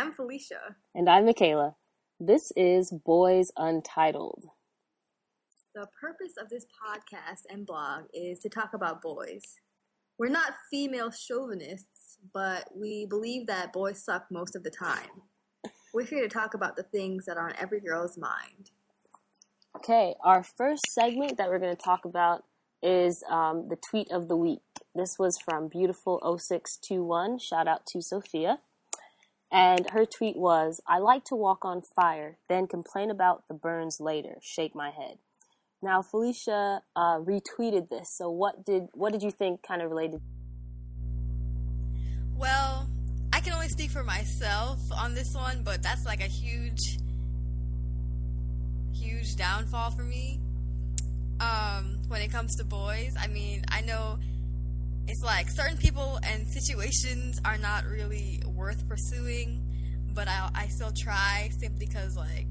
I'm Felicia. And I'm Michaela. This is Boys Untitled. The purpose of this podcast and blog is to talk about boys. We're not female chauvinists, but we believe that boys suck most of the time. We're here to talk about the things that are on every girl's mind. Okay, our first segment that we're going to talk about is um, the tweet of the week. This was from Beautiful0621. Shout out to Sophia. And her tweet was, I like to walk on fire, then complain about the burns later. Shake my head. Now, Felicia uh, retweeted this. So, what did what did you think kind of related? Well, I can only speak for myself on this one, but that's like a huge, huge downfall for me. Um, when it comes to boys, I mean, I know it's like certain people and situations are not really worth pursuing, but I, I still try simply because like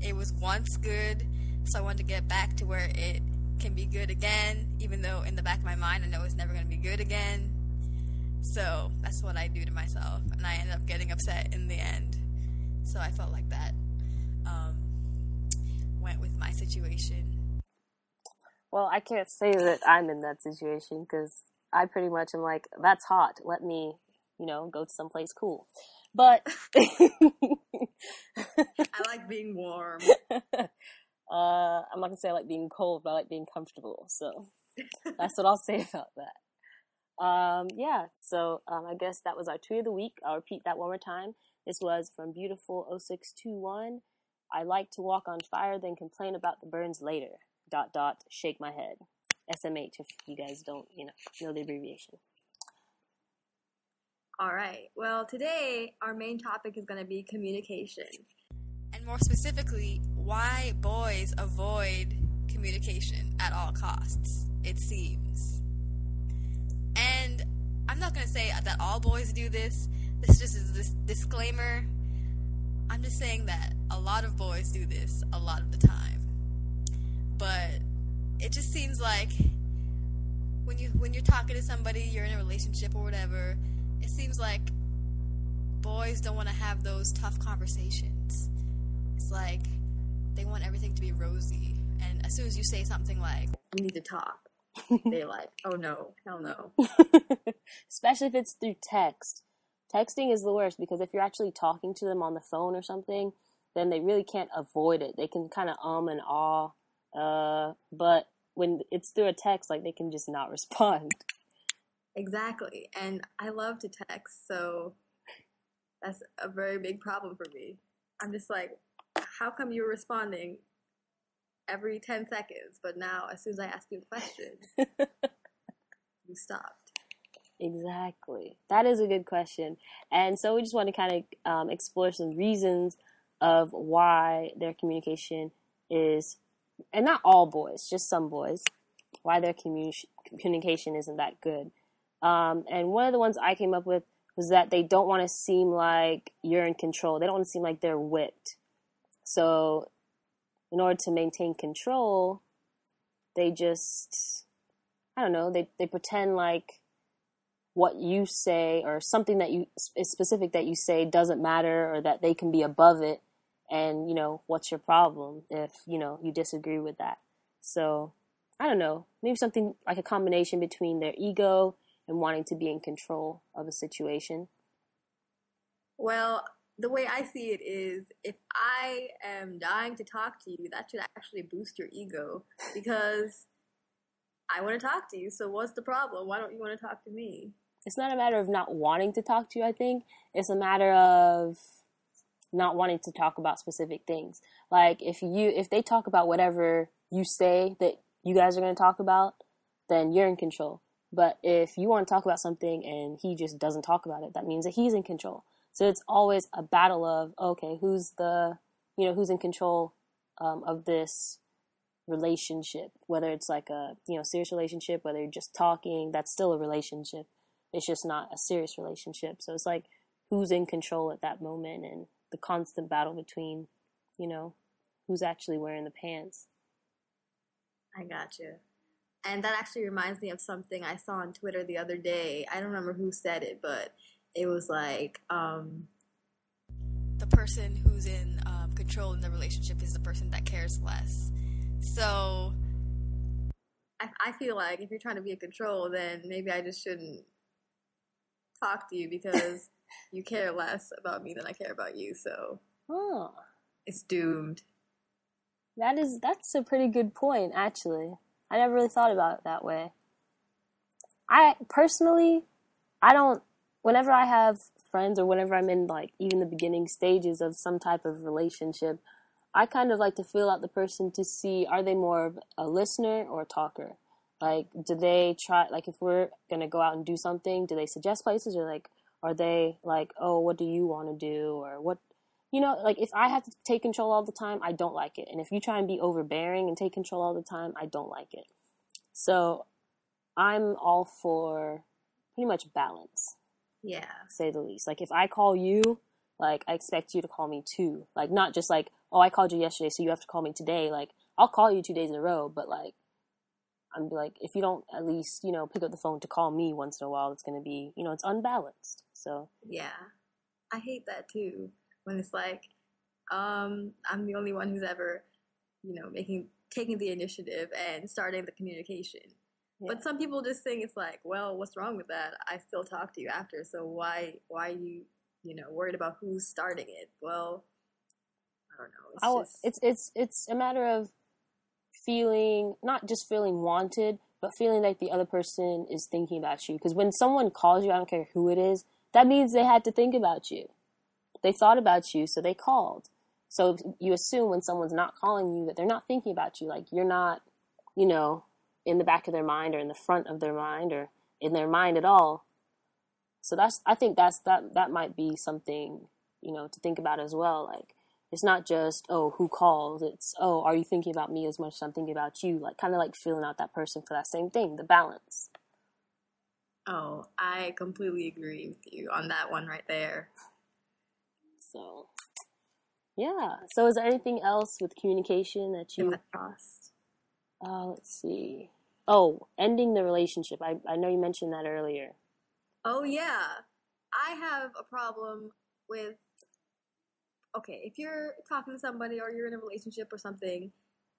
it was once good, so I wanted to get back to where it can be good again, even though in the back of my mind I know it's never going to be good again. So that's what I do to myself, and I end up getting upset in the end. So I felt like that um, went with my situation. Well, I can't say that I'm in that situation because I pretty much am like, that's hot. Let me, you know, go to someplace cool. But I like being warm. Uh, I'm not gonna say I like being cold, but I like being comfortable. So that's what I'll say about that. Um, yeah. So um, I guess that was our tweet of the week. I'll repeat that one more time. This was from Beautiful 0621. I like to walk on fire, then complain about the burns later. Dot dot. Shake my head. SMH if you guys don't, you know, know the abbreviation. All right. Well, today our main topic is going to be communication. And more specifically, why boys avoid communication at all costs, it seems. And I'm not going to say that all boys do this. This just is this disclaimer. I'm just saying that a lot of boys do this a lot of the time. But it just seems like when you when you're talking to somebody, you're in a relationship or whatever, it seems like boys don't want to have those tough conversations. It's like they want everything to be rosy, and as soon as you say something like We need to talk. They're like, oh no, hell no. Especially if it's through text. Texting is the worst because if you're actually talking to them on the phone or something, then they really can't avoid it. They can kind of um and ah, uh, but when it's through a text, like they can just not respond. Exactly. And I love to text, so that's a very big problem for me. I'm just like, how come you're responding every 10 seconds, but now as soon as I ask you a question, you stopped? Exactly. That is a good question. And so we just want to kind of um, explore some reasons of why their communication is, and not all boys, just some boys, why their commu- communication isn't that good. Um, and one of the ones I came up with was that they don't want to seem like you're in control. They don't want to seem like they're whipped. So, in order to maintain control, they just, I don't know, they, they pretend like what you say or something that you is specific that you say doesn't matter or that they can be above it and you know what's your problem if you know you disagree with that so i don't know maybe something like a combination between their ego and wanting to be in control of a situation Well, the way I see it is if I am dying to talk to you, that should actually boost your ego because I want to talk to you. So, what's the problem? Why don't you want to talk to me? it's not a matter of not wanting to talk to you i think it's a matter of not wanting to talk about specific things. Like if you if they talk about whatever you say that you guys are going to talk about then you're in control. But if you want to talk about something and he just doesn't talk about it that means that he's in control. So it's always a battle of okay who's the you know who's in control um, of this relationship? Whether it's like a you know serious relationship whether you're just talking that's still a relationship. It's just not a serious relationship. So it's like who's in control at that moment and the constant battle between, you know, who's actually wearing the pants. I got you. And that actually reminds me of something I saw on Twitter the other day. I don't remember who said it, but it was like, um, the person who's in um, control in the relationship is the person that cares less. So I, I feel like if you're trying to be in control, then maybe I just shouldn't talk to you because you care less about me than I care about you. So Oh, it's doomed. that is that's a pretty good point. Actually, I never really thought about it that way. I personally, I don't. Whenever I have friends or whenever I'm in like even the beginning stages of some type of relationship, I kind of like to feel out the person to see are they more of a listener or a talker. Like, do they try? Like, if we're gonna go out and do something, do they suggest places or like, are they like, oh, what do you want to do or what? You know, like if I have to take control all the time, I don't like it. And if you try and be overbearing and take control all the time, I don't like it. So I'm all for pretty much balance, Yeah. say the least. Like if I call you, like I expect you to call me too. Like not just like, oh, I called you yesterday, so you have to call me today. Like I'll call you two days in a row, but like I'm like, if you don't at least, you know, pick up the phone to call me once in a while, it's gonna be, you know, it's unbalanced. So Yeah. I hate that too. When it's like, um, I'm the only one who's ever, you know, making taking the initiative and starting the communication. yeah. But some people just think it's like, well, what's wrong with that? I still talk to you after, so why why are you, you know, worried about who's starting it? Well, I don't know. It's w- just it's it's it's a matter of feeling not just feeling wanted, but feeling like the other person is thinking about you. Because when someone calls you, I don't care who it is, that means they had to think about you. They thought about you, so they called. So you assume when someone's not calling you that they're not thinking about you, like you're not, you know, in the back of their mind or in the front of their mind or in their mind at all. So that's I think that's that that might be something, you know, to think about as well. Like it's not just oh who calls? It's oh are you thinking about me as much as i'm thinking about you? Like kind of like feeling out that person for that same thing the balance. Oh, I completely agree with you on that one right there. so yeah. So is there anything else with communication that you trust. uh, let's see. Oh ending the relationship. I, I know you mentioned that earlier. Oh yeah, I have a problem with. Okay, if you're talking to somebody or you're in a relationship or something,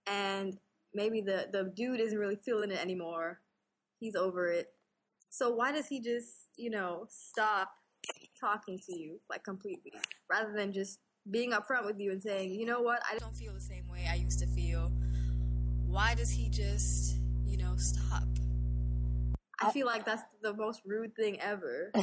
and maybe the the dude isn't really feeling it anymore, he's over it. So why does he just you know stop talking to you like completely rather than just being upfront with you and saying, you know what, I don't feel the same way I used to feel. Why does he just, you know, stop? I feel like that's the most rude thing ever.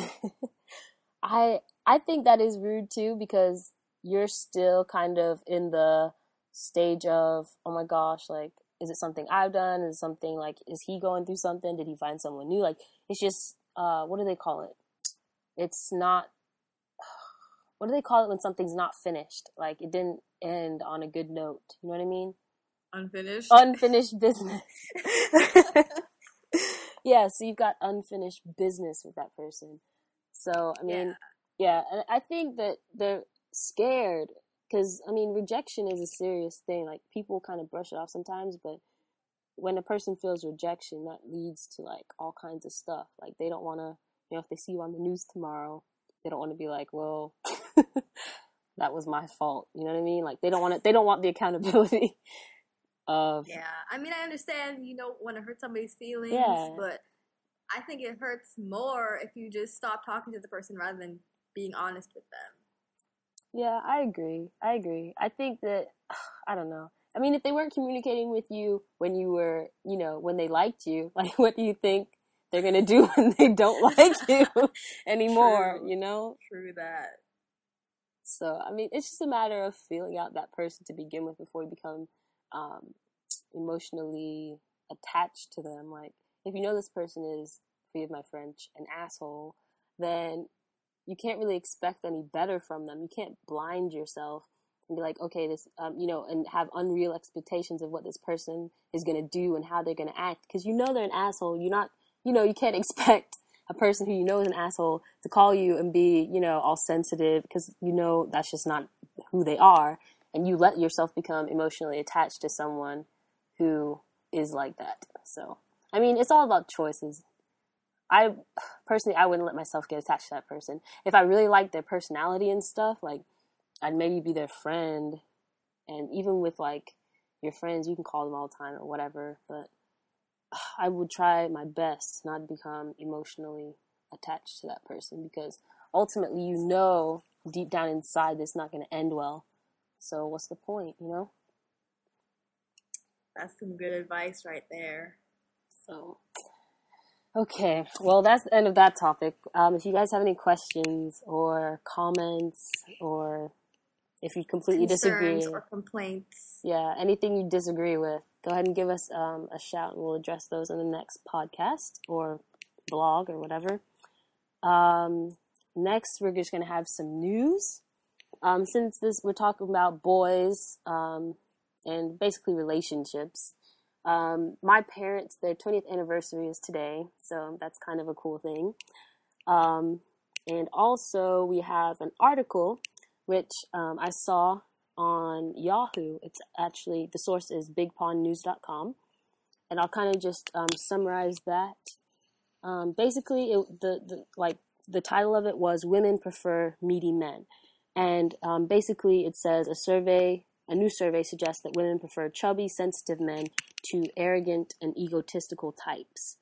i i think that is rude too because you're still kind of in the stage of oh my gosh like is it something i've done? Is it something like is he going through something? Did he find someone new? Like it's just uh what do they call it? It's not what do they call it when something's not finished? Like it didn't end on a good note. You know what i mean? Unfinished. unfinished business. Yeah so you've got unfinished business with that person. So i mean yeah, and I think that they're scared because I mean rejection is a serious thing. Like people kind of brush it off sometimes, but when a person feels rejection, that leads to like all kinds of stuff. Like they don't want to, you know, if they see you on the news tomorrow, they don't want to be like, well, that was my fault. You know what I mean? Like they don't want to. They don't want the accountability of Yeah, I mean, I understand you don't want to hurt somebody's feelings, Yeah. but I think it hurts more if you just stop talking to the person rather than being honest with them. Yeah, I agree. I agree. I think that I don't know. I mean, if they weren't communicating with you when you were, you know, when they liked you, like what do you think they're going to do when they don't like you anymore, True. you know? True that. So, I mean, it's just a matter of feeling out that person to begin with before you become um, emotionally attached to them. Like, if you know this person is, forgive my French, an asshole, then you can't really expect any better from them. You can't blind yourself and be like, okay, this, um, you know, and have unreal expectations of what this person is going to do and how they're going to act. Because you know they're an asshole. You're not, you know, you can't expect a person who you know is an asshole to call you and be, you know, all sensitive because you know that's just not who they are. And you let yourself become emotionally attached to someone who is like that. So, I mean, it's all about choices. I personally, I wouldn't let myself get attached to that person. If I really liked their personality and stuff, like I'd maybe be their friend, and even with like your friends, you can call them all the time or whatever, but I would try my best not to become emotionally attached to that person because ultimately you know deep down inside this not going to end well. So what's the point, you know? That's some good advice right there. So, okay, well, that's the end of that topic. Um, if you guys have any questions or comments, or if you completely Concerns disagree, or complaints. yeah, anything you disagree with, go ahead and give us um, a shout, and we'll address those in the next podcast or blog or whatever. Um, next, we're just going to have some news. Um, since this, we're talking about boys um, and basically relationships. Um, my parents, their 20th anniversary is today, so that's kind of a cool thing. Um, and also, we have an article which um, I saw on Yahoo. It's actually, the source is bigpondnews.com. And I'll kind of just um, summarize that. Um, basically, it, the, the like the title of it was "Women Prefer Meaty Men," and um, basically it says a survey, a new survey suggests that women prefer chubby, sensitive men to arrogant and egotistical types.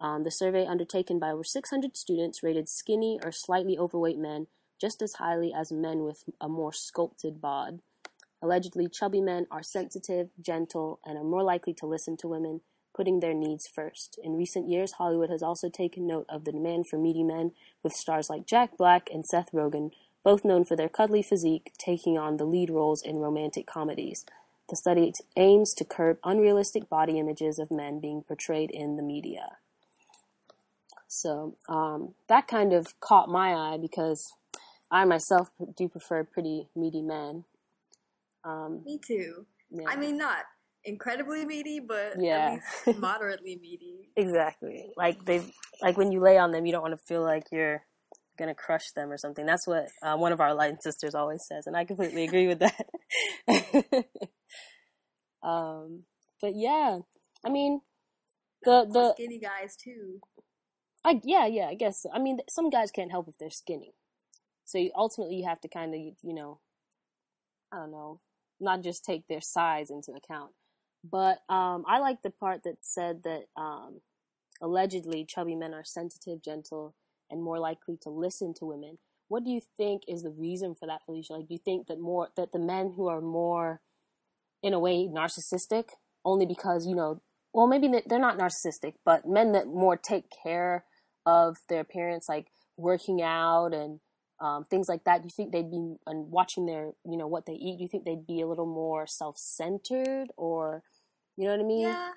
Um, the survey, undertaken by over 600 students, rated skinny or slightly overweight men just as highly as men with a more sculpted bod. Allegedly, chubby men are sensitive, gentle, and are more likely to listen to women, putting their needs first. In recent years, Hollywood has also taken note of the demand for meaty men, with stars like Jack Black and Seth Rogen, both known for their cuddly physique, taking on the lead roles in romantic comedies. The study aims to curb unrealistic body images of men being portrayed in the media. So um, that kind of caught my eye because I myself do prefer pretty meaty men. Um, Me too. yeah. I mean, not incredibly meaty, but Yeah. at least moderately meaty. Exactly. Like they like when you lay on them, you don't want to feel like you're gonna crush them or something. That's what uh, one of our light sisters always says, and I completely agree with that. um, but yeah, I mean, the the Skinny guys too. I yeah yeah I guess so. I mean some guys can't help if they're skinny, so you, ultimately you have to kind of you know, I don't know, not just take their size into account. But um, I like the part that said that um, allegedly chubby men are sensitive, gentle, and more likely to listen to women. What do you think is the reason for that, Felicia? Like, do you think that more that the men who are more, in a way, narcissistic, only because you know, well, maybe they- they're not narcissistic, but men that more take care of their appearance, like working out and um, things like that. Do you think they'd be and watching their, you know, what they eat? Do you think they'd be a little more self-centered, or, you know what I mean? Yeah,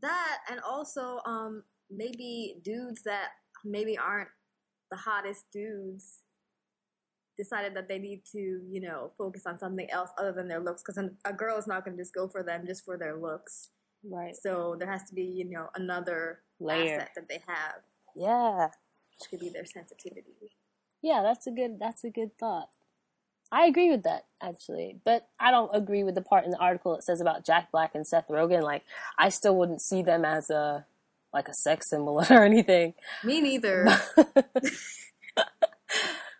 that and also um maybe dudes that maybe aren't the hottest dudes decided that they need to you know focus on something else other than their looks because a girl is not going to just go for them just for their looks. Right. So there has to be you know another Layer. asset that they have, Yeah. which could be their sensitivity. Yeah, that's a good that's a good thought. I agree with that actually, but I don't agree with the part in the article that says about Jack Black and Seth Rogen. Like, I still wouldn't see them as a like a sex symbol or anything. Me neither.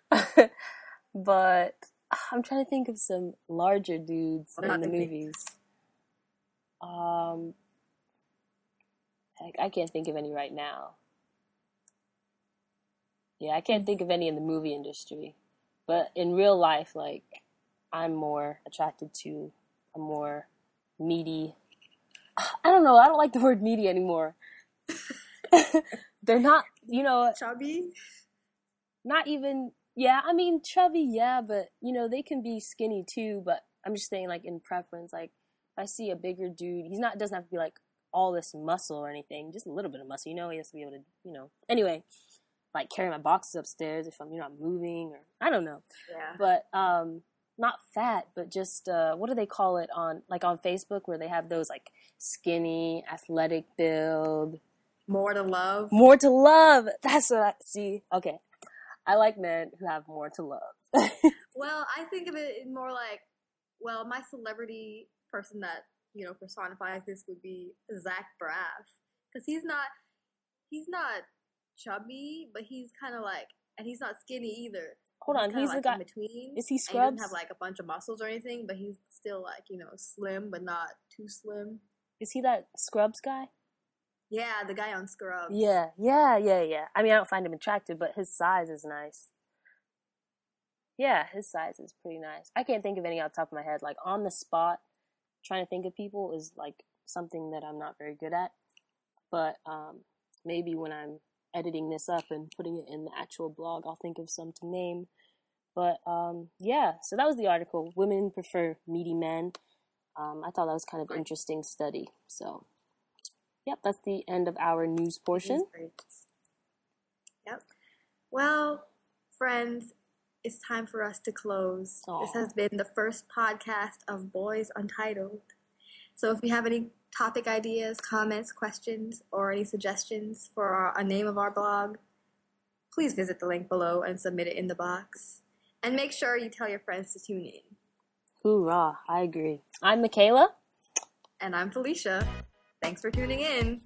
but I'm trying to think of some larger dudes I'm in the movies. Um, heck, I can't think of any right now. Yeah, I can't think of any in the movie industry, but in real life, like I'm more attracted to a more meaty. I don't know. I don't like the word meaty anymore. They're not, you know, Chubby. not even yeah i mean chubby yeah but you know they can be skinny too but i'm just saying like in preference like if i see a bigger dude he's not doesn't have to be like all this muscle or anything just a little bit of muscle you know he has to be able to you know anyway like carry my boxes upstairs if i'm you know i'm moving or i don't know Yeah. but um not fat but just uh what do they call it on like on facebook where they have those like skinny athletic build More to love. more to love that's what i see okay i like men who have more to love Well, I think of it more like, well, my celebrity person that you know personifies this would be Zach Braff because he's not he's not chubby, but he's kind of like, and he's not skinny either. hold on, kinda, he's like, the guy. in between. Is he and He Scrubs? doesn't have like a bunch of muscles or anything, but he's still like you know slim, but not too slim. Is he that Scrubs guy? Yeah, the guy on Scrubs. Yeah, yeah, yeah, yeah. I mean, I don't find him attractive, but his size is nice. Yeah, his size is pretty nice. I can't think of any off the top of my head. Like on the spot, trying to think of people is like something that I'm not very good at. But um, maybe when I'm editing this up and putting it in the actual blog, I'll think of some to name. But um, yeah, so that was the article. Women prefer meaty men. Um, I thought that was kind of interesting study. So, yep, that's the end of our news portion. Yep. Well, friends, it's time for us to close. Aw. This has been the first podcast of Boys Untitled. So if you have any topic ideas, comments, questions, or any suggestions for our, a name of our blog, please visit the link below and submit it in the box. And make sure you tell your friends to tune in. Hoorah, I agree. I'm Michaela. And I'm Felicia. Thanks for tuning in.